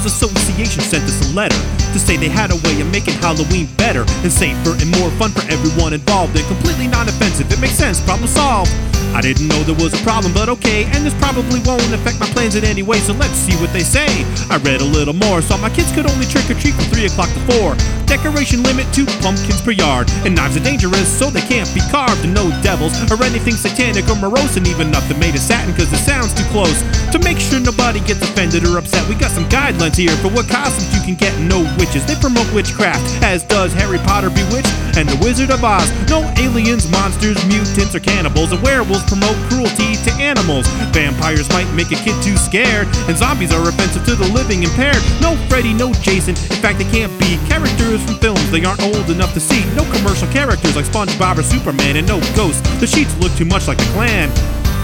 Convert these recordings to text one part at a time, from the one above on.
Homeowners Association sent us a letter to say they had a way of making Halloween better and safer and more fun for everyone involved and completely non-offensive. It makes sense, problem solved. I didn't know there was a problem, but okay, and this probably won't affect my plans in any way, so let's see what they say. I read a little more, saw my kids could only trick or treat from 3 o'clock to 4. Decoration limit two pumpkins per yard, and knives are dangerous, so they can't be carved, and no devils or anything satanic or morose, and even nothing made of satin, cause it sounds too close. To make sure nobody gets offended or upset, we got some guidelines here for what costumes you can get, no witches. They promote witchcraft, as does Harry Potter Bewitched and The Wizard of Oz. No aliens, monsters, mutants, or cannibals, and werewolves promote cruelty to animals. Vampires might make a kid too scared, and zombies are offensive to the living impaired. No Freddy, no Jason, in fact, they can't be characters from films they aren't old enough to see. No commercial characters like SpongeBob or Superman, and no ghosts. The sheets look too much like the Klan.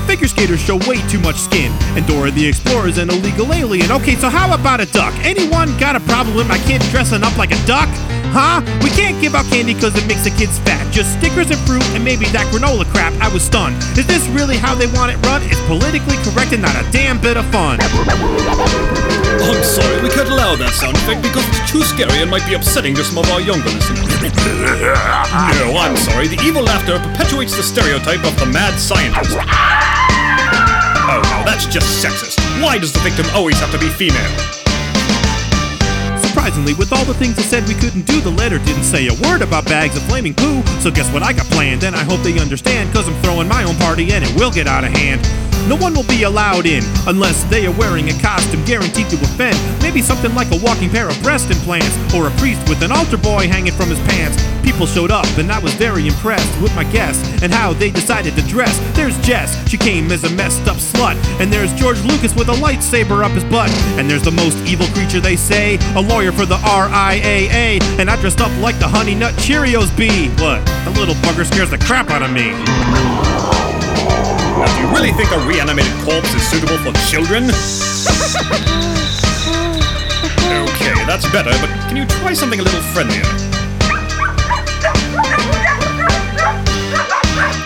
Figure skaters show way too much skin, and Dora the Explorer's an illegal alien. Okay, so how about a duck? Anyone got a problem with my kid dressing up like a duck? Huh? We can't give out candy because it makes the kids fat. Just stickers and fruit and maybe that granola crap. I was stunned. Is this really how they want it run? It's politically correct and not a damn bit of fun. I'm sorry, we can't allow that sound effect because it's too scary and might be upsetting to some of our younger listeners. no, I'm sorry. The evil laughter perpetuates the stereotype of the mad scientist. Oh no, that's just sexist. Why does the victim always have to be female? Surprisingly, with all the things I said we couldn't do, the letter didn't say a word about bags of flaming poo. So guess what I got planned? And I hope they understand, cause I'm throwing my own party and it will get out of hand. No one will be allowed in unless they are wearing a costume guaranteed to offend. Maybe something like a walking pair of breast implants or a priest with an altar boy hanging from his pants. People showed up and I was very impressed with my guests and how they decided to dress. There's Jess, she came as a messed up slut. And there's George Lucas with a lightsaber up his butt. And there's the most evil creature they say, a lawyer for the RIAA. And I dressed up like the Honey Nut Cheerios bee. What? The little bugger scares the crap out of me. Now, do you really think a reanimated corpse is suitable for children? okay, that's better, but can you try something a little friendlier?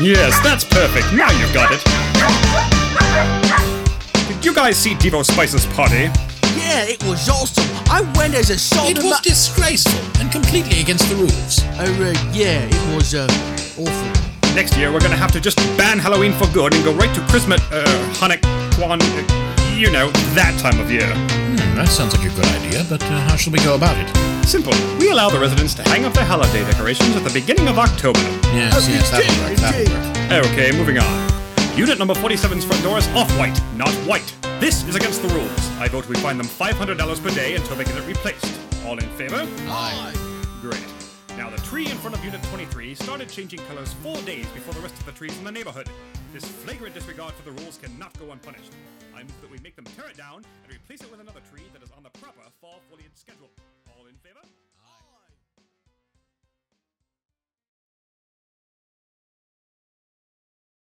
Yes, that's perfect. Now you've got it. Did you guys see Devo Spice's party? Yeah, it was awesome. I went as a salt It was ma- disgraceful and completely against the rules. Uh, uh, yeah, it was uh, awful. Next year, we're gonna have to just ban Halloween for good and go right to Christmas, uh, Hanukkah, uh, you know, that time of year. Hmm, that sounds like a good idea, but uh, how shall we go about it? Simple. We allow the residents to hang up their holiday decorations at the beginning of October. Yes, yes, that'll work. That'll work. Okay, moving on. Unit number 47's front door is off-white, not white. This is against the rules. I vote we fine them $500 per day until they get it replaced. All in favor? Aye. Great. Now, the tree in front of Unit 23 started changing colors four days before the rest of the trees in the neighborhood. This flagrant disregard for the rules cannot go unpunished. I move that we make them tear it down and replace it with another tree that is on the proper fall foliage schedule.